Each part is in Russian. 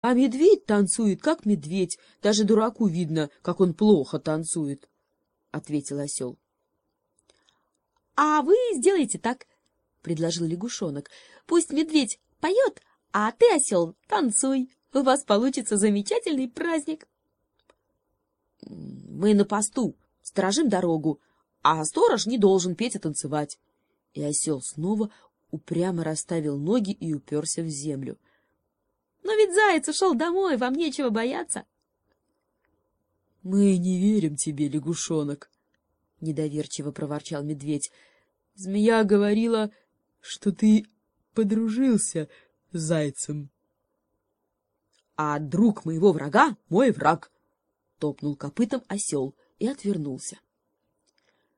А медведь танцует, как медведь. Даже дураку видно, как он плохо танцует, — ответил осел. — А вы сделайте так, — предложил лягушонок. — Пусть медведь поет, а ты, осел, танцуй. У вас получится замечательный праздник. — Мы на посту, сторожим дорогу, а сторож не должен петь и танцевать. И осел снова упрямо расставил ноги и уперся в землю. — но ведь заяц ушел домой, вам нечего бояться. — Мы не верим тебе, лягушонок, — недоверчиво проворчал медведь. — Змея говорила, что ты подружился с зайцем. — А друг моего врага — мой враг, — топнул копытом осел и отвернулся.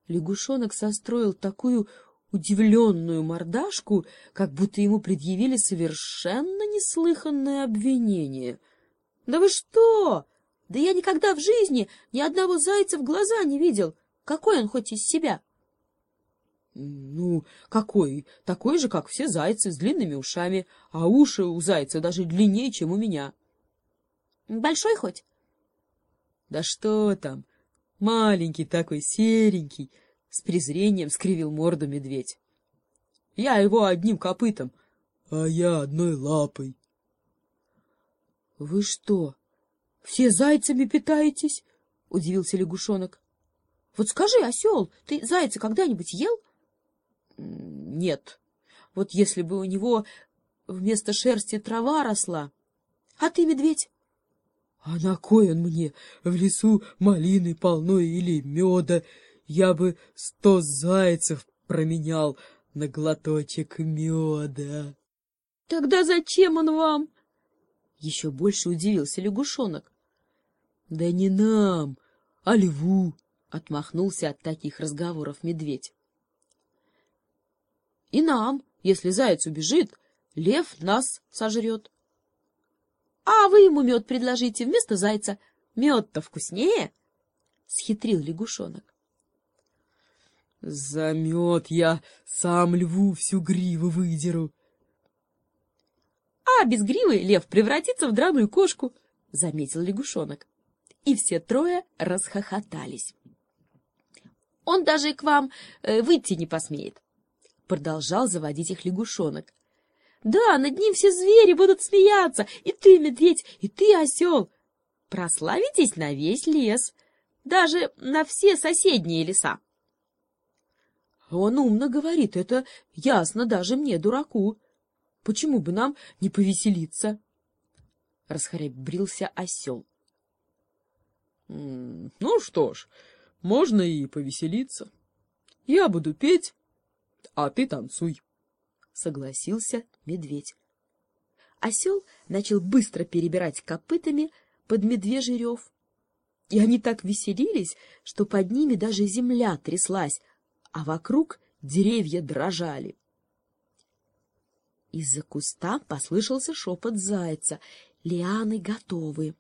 Лягушонок состроил такую удивленную мордашку, как будто ему предъявили совершенно неслыханное обвинение. — Да вы что? Да я никогда в жизни ни одного зайца в глаза не видел. Какой он хоть из себя? — Ну, какой? Такой же, как все зайцы, с длинными ушами, а уши у зайца даже длиннее, чем у меня. — Большой хоть? — Да что там, маленький такой, серенький, с презрением скривил морду медведь. — Я его одним копытом, а я одной лапой. — Вы что, все зайцами питаетесь? — удивился лягушонок. — Вот скажи, осел, ты зайца когда-нибудь ел? — Нет. Вот если бы у него вместо шерсти трава росла. А ты, медведь? — А на кой он мне? В лесу малины полно или меда, я бы сто зайцев променял на глоточек меда. — Тогда зачем он вам? Еще больше удивился лягушонок. — Да не нам, а льву, — отмахнулся от таких разговоров медведь. — И нам, если заяц убежит, лев нас сожрет. — А вы ему мед предложите вместо зайца. Мед-то вкуснее, — схитрил лягушонок. За мед я сам льву всю гриву выдеру. — А без гривы лев превратится в драную кошку, — заметил лягушонок. И все трое расхохотались. — Он даже к вам э, выйти не посмеет, — продолжал заводить их лягушонок. — Да, над ним все звери будут смеяться, и ты, медведь, и ты, осел. Прославитесь на весь лес, даже на все соседние леса. Он умно говорит, это ясно даже мне, дураку. Почему бы нам не повеселиться? Расхрабрился осел. — Ну что ж, можно и повеселиться. Я буду петь, а ты танцуй, — согласился медведь. Осел начал быстро перебирать копытами под медвежий рев. И они так веселились, что под ними даже земля тряслась, а вокруг деревья дрожали. Из-за куста послышался шепот зайца. Лианы готовы.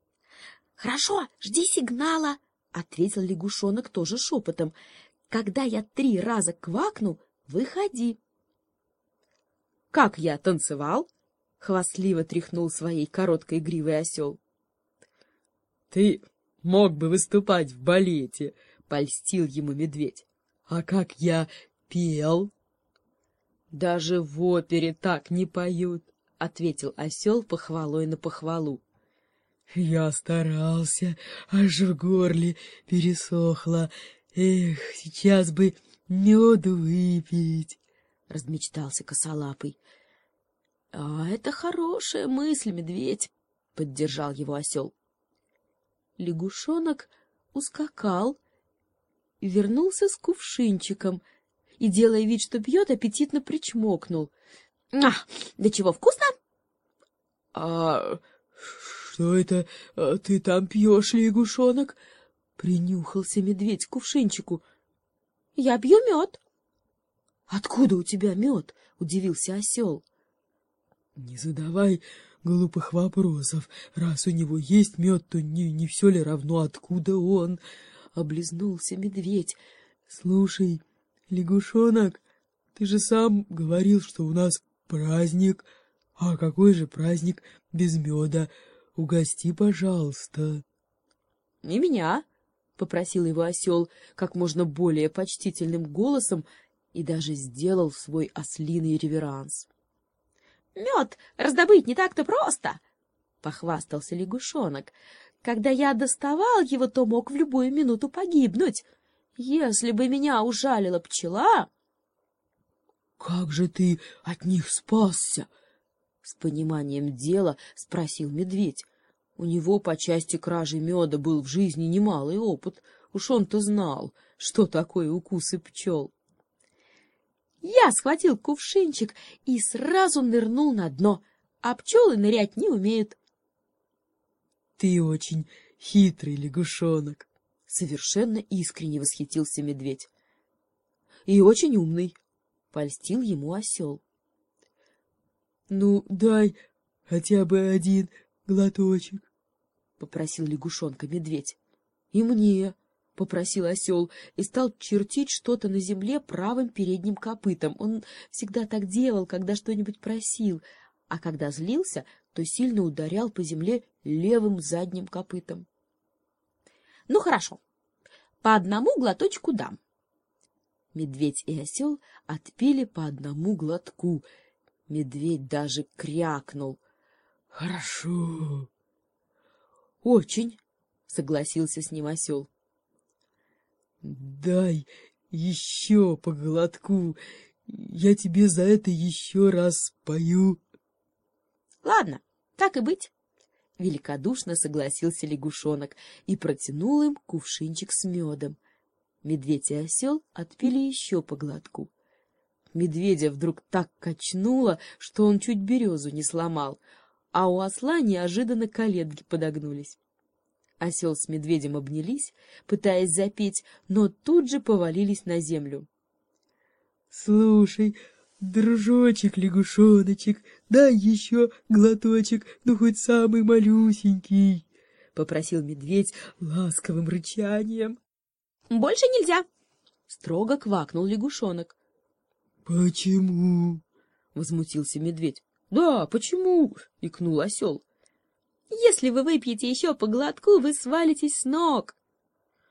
— Хорошо, жди сигнала, — ответил лягушонок тоже шепотом. — Когда я три раза квакну, выходи. — Как я танцевал? — хвастливо тряхнул своей короткой гривой осел. — Ты мог бы выступать в балете, — польстил ему медведь. А как я пел? — Даже в опере так не поют, — ответил осел похвалой на похвалу. — Я старался, аж в горле пересохло. Эх, сейчас бы меду выпить, — размечтался косолапый. — А это хорошая мысль, медведь, — поддержал его осел. Лягушонок ускакал, — вернулся с кувшинчиком и, делая вид, что пьет, аппетитно причмокнул. — А, да чего вкусно? — А что это а ты там пьешь, лягушонок? — принюхался медведь к кувшинчику. — Я пью мед. — Откуда у тебя мед? — удивился осел. — Не задавай глупых вопросов. Раз у него есть мед, то не, не все ли равно, откуда он? — облизнулся медведь. — Слушай, лягушонок, ты же сам говорил, что у нас праздник. А какой же праздник без меда. Угости, пожалуйста. — И меня, — попросил его осел как можно более почтительным голосом и даже сделал свой ослиный реверанс. — Мед раздобыть не так-то просто, — похвастался лягушонок. — Когда я доставал его, то мог в любую минуту погибнуть. Если бы меня ужалила пчела... — Как же ты от них спасся? — с пониманием дела спросил медведь. У него по части кражи меда был в жизни немалый опыт. Уж он-то знал, что такое укусы пчел. Я схватил кувшинчик и сразу нырнул на дно, а пчелы нырять не умеют. — Ты очень хитрый лягушонок, — совершенно искренне восхитился медведь. — И очень умный, — польстил ему осел. — Ну, дай хотя бы один глоточек, — попросил лягушонка медведь. — И мне, — попросил осел и стал чертить что-то на земле правым передним копытом. Он всегда так делал, когда что-нибудь просил, а когда злился, то сильно ударял по земле левым задним копытом. — Ну, хорошо, по одному глоточку дам. Медведь и осел отпили по одному глотку. Медведь даже крякнул. — Хорошо. — Очень, — согласился с ним осел. — Дай еще по глотку. Я тебе за это еще раз пою. — Ладно, так и быть. Великодушно согласился лягушонок и протянул им кувшинчик с медом. Медведь и осел отпили еще по глотку. Медведя вдруг так качнуло, что он чуть березу не сломал, а у осла неожиданно коленки подогнулись. Осел с медведем обнялись, пытаясь запеть, но тут же повалились на землю. — Слушай, дружочек-лягушоночек, дай еще глоточек, ну хоть самый малюсенький, — попросил медведь ласковым рычанием. — Больше нельзя, — строго квакнул лягушонок. — Почему? — возмутился медведь. — Да, почему? — икнул осел. Если вы выпьете еще по глотку, вы свалитесь с ног.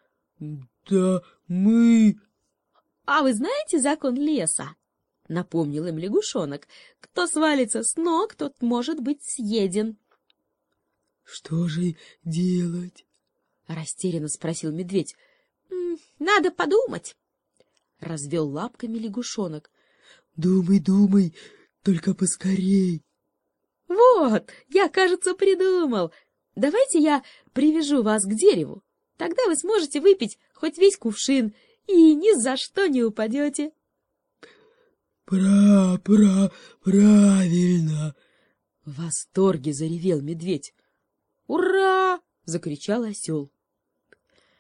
— Да мы... — А вы знаете закон леса? — напомнил им лягушонок. — Кто свалится с ног, тот может быть съеден. — Что же делать? — растерянно спросил медведь. — Надо подумать. — развел лапками лягушонок. — Думай, думай, только поскорей. Вот, я, кажется, придумал. Давайте я привяжу вас к дереву. Тогда вы сможете выпить хоть весь кувшин и ни за что не упадете. Пра, пра, правильно. В восторге заревел медведь. Ура! закричал осел.